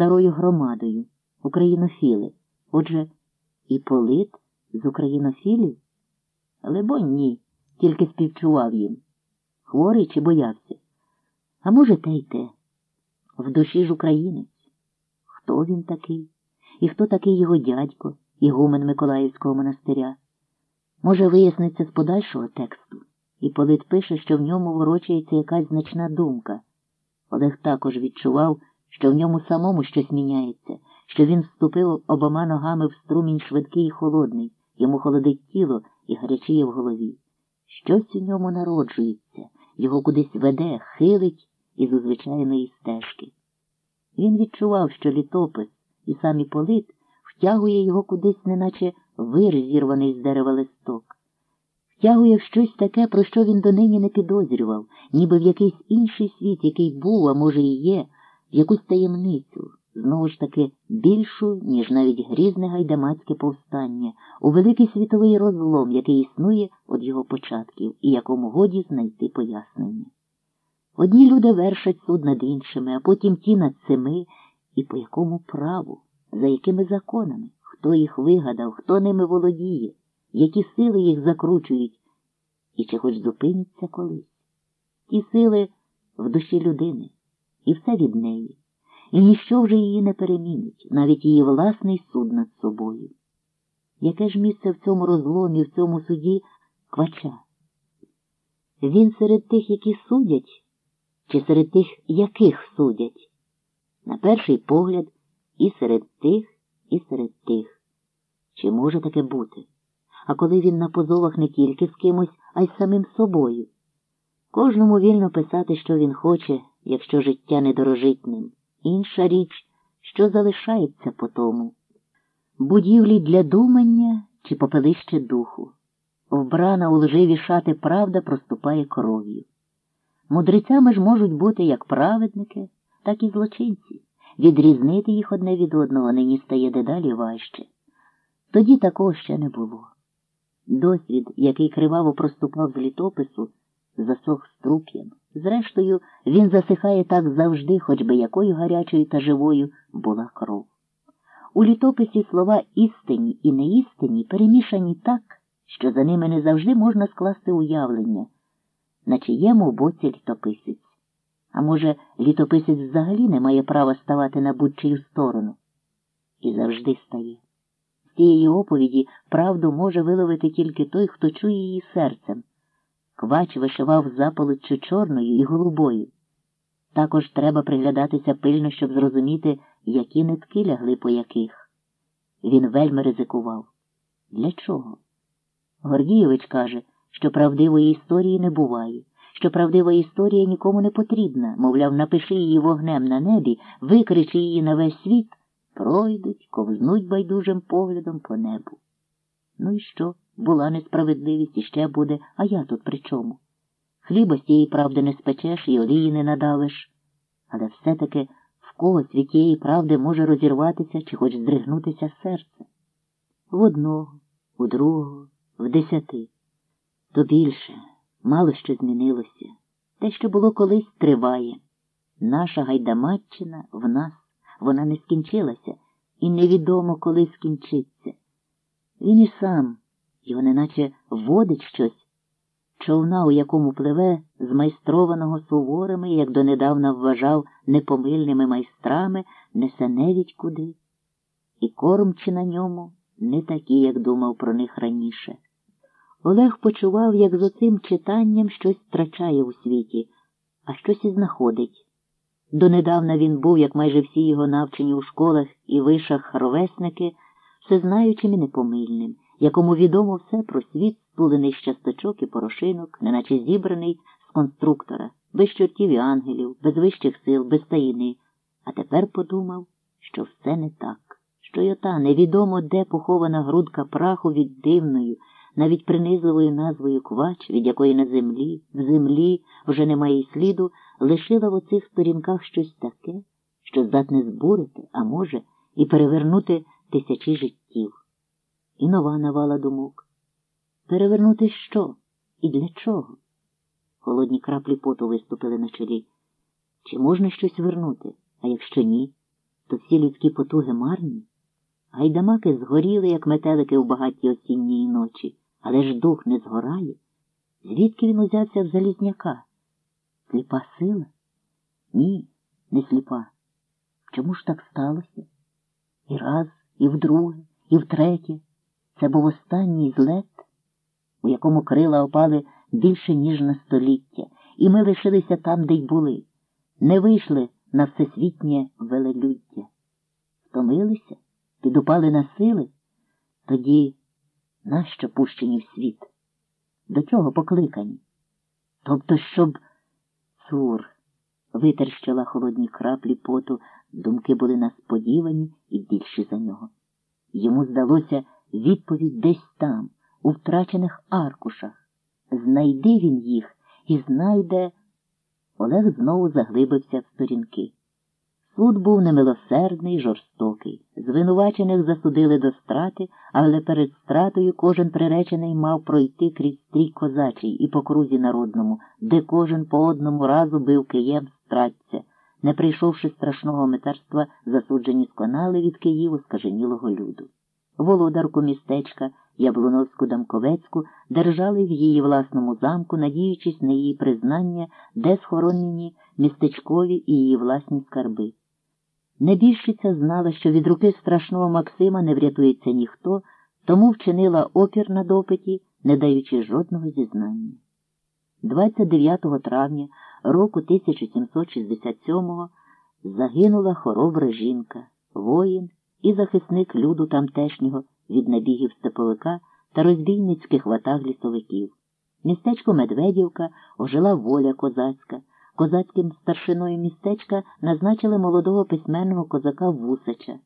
старою громадою, українофіли. Отже, і полит з українофілів? Лебонь, ні, тільки співчував їм. Хворий чи боявся? А може, те й те. В душі ж українець. Хто він такий? І хто такий його дядько, ігумен Миколаївського монастиря? Може, виясниться з подальшого тексту, і Полит пише, що в ньому ворочається якась значна думка. Олег також відчував, що в ньому самому щось міняється, що він вступив обома ногами в струмінь швидкий і холодний, йому холодить тіло і гарячіє в голові. Щось у ньому народжується, його кудись веде, хилить із узвичайної стежки. Він відчував, що літопис і сам Іполит втягує його кудись, неначе вир зірваний з дерева листок. Втягує в щось таке, про що він донині не підозрював, ніби в якийсь інший світ, який був, а може і є, якусь таємницю, знову ж таки більшу, ніж навіть грізне гайдамацьке повстання, у великий світовий розлом, який існує від його початків і якому годі знайти пояснення. Одні люди вершать суд над іншими, а потім ті над цими, і по якому праву, за якими законами, хто їх вигадав, хто ними володіє, які сили їх закручують, і чи хоч зупиняться колись. Ті сили в душі людини, і все від неї, і ніщо вже її не перемінить, навіть її власний суд над собою. Яке ж місце в цьому розломі, в цьому суді квача? Він серед тих, які судять чи серед тих, яких судять? На перший погляд, і серед тих, і серед тих. Чи може таке бути? А коли він на позовах не тільки з кимось, а й самим собою? Кожному вільно писати, що він хоче, якщо життя не дорожить ним. Інша річ, що залишається по тому. Будівлі для думання чи попелище духу. Вбрана у лживі шати правда проступає кров'ю. Мудрецями ж можуть бути як праведники, так і злочинці. Відрізнити їх одне від одного нині стає дедалі важче. Тоді такого ще не було. Досвід, який криваво проступав з літопису, засох струп'ям. Зрештою, він засихає так завжди, хоч би якою гарячою та живою була кров. У літописі слова істинні і неістинні перемішані так, що за ними не завжди можна скласти уявлення на чиєму боці літописець. А може, літописець взагалі не має права ставати на будь-чию сторону. І завжди стає. З цієї оповіді правду може виловити тільки той, хто чує її серцем. Квач вишивав заполоччю чорною і голубою. Також треба приглядатися пильно, щоб зрозуміти, які нитки лягли по яких. Він вельми ризикував. Для чого? Гордієвич каже, що правдивої історії не буває, що правдива історія нікому не потрібна, мовляв, напиши її вогнем на небі, викричи її на весь світ, пройдуть, ковзнуть байдужим поглядом по небу. Ну і що? Була несправедливість і ще буде, а я тут при чому? Хліба з тієї правди не спечеш і олії не надавиш. Але все-таки в когось від тієї правди може розірватися чи хоч здригнутися серце. В одного, у другого, в десяти. То більше, мало що змінилося. Те, що було колись, триває. Наша гайдамаччина в нас, вона не скінчилася, і невідомо, коли скінчиться. Він і сам, його неначе водить щось, човна, у якому пливе, змайстрованого суворими, як донедавна вважав непомильними майстрами, несе невідь куди, і кормчі на ньому не такі, як думав про них раніше. Олег почував, як з оцим читанням щось втрачає у світі, а щось і знаходить. Донедавна він був, як майже всі його навчені у школах і вишах ровесники, всезнаючим і непомильним, якому відомо все про світ, стулений з часточок і порошинок, неначе зібраний з конструктора, без чортів і ангелів, без вищих сил, без таїни, а тепер подумав, що все не так, що й ота невідомо де похована грудка праху від дивною навіть принизливою назвою квач, від якої на землі, в землі вже немає й сліду, лишила в оцих сторінках щось таке, що здатне збурити, а може, і перевернути тисячі життів. І нова навала думок. Перевернути що? І для чого? Холодні краплі поту виступили на чолі. Чи можна щось вернути, а якщо ні? то всі людські потуги марні. Гайдамаки згоріли, як метелики в багатій осінній ночі, але ж дух не згорає. Звідки він узявся в Залізняка? Сліпа сила? Ні, не сліпа. Чому ж так сталося? І раз, і вдруге, і втретє. Це був останній злет, у якому крила опали більше, ніж на століття, і ми лишилися там, де й були, не вийшли на всесвітнє велелюддя. Втомилися, підупали на сили, тоді нащо пущені в світ? До чого покликані? Тобто, щоб цур витерщила холодні краплі поту, думки були несподівані і більші за нього. Йому здалося відповідь десь там, у втрачених аркушах. Знайди він їх і знайде. Олег знову заглибився в сторінки. Суд був немилосердний, жорстокий. Звинувачених засудили до страти, але перед стратою кожен приречений мав пройти крізь стрій козачий і по крузі народному, де кожен по одному разу бив києм стратця, не прийшовши страшного митарства, засуджені сконали від Києву скаженілого люду. Володарку містечка Яблуновську Дамковецьку держали в її власному замку, надіючись на її признання, де схоронені містечкові і її власні скарби. Небіжчиця знала, що від руки страшного Максима не врятується ніхто, тому вчинила опір на допиті, не даючи жодного зізнання. 29 травня року 1767-го загинула хоробра жінка, воїн і захисник люду тамтешнього від набігів степовика та розбійницьких ватаг лісовиків. Містечко Медведівка ожила воля козацька. Козацьким старшиною містечка назначили молодого письменного козака Вусача.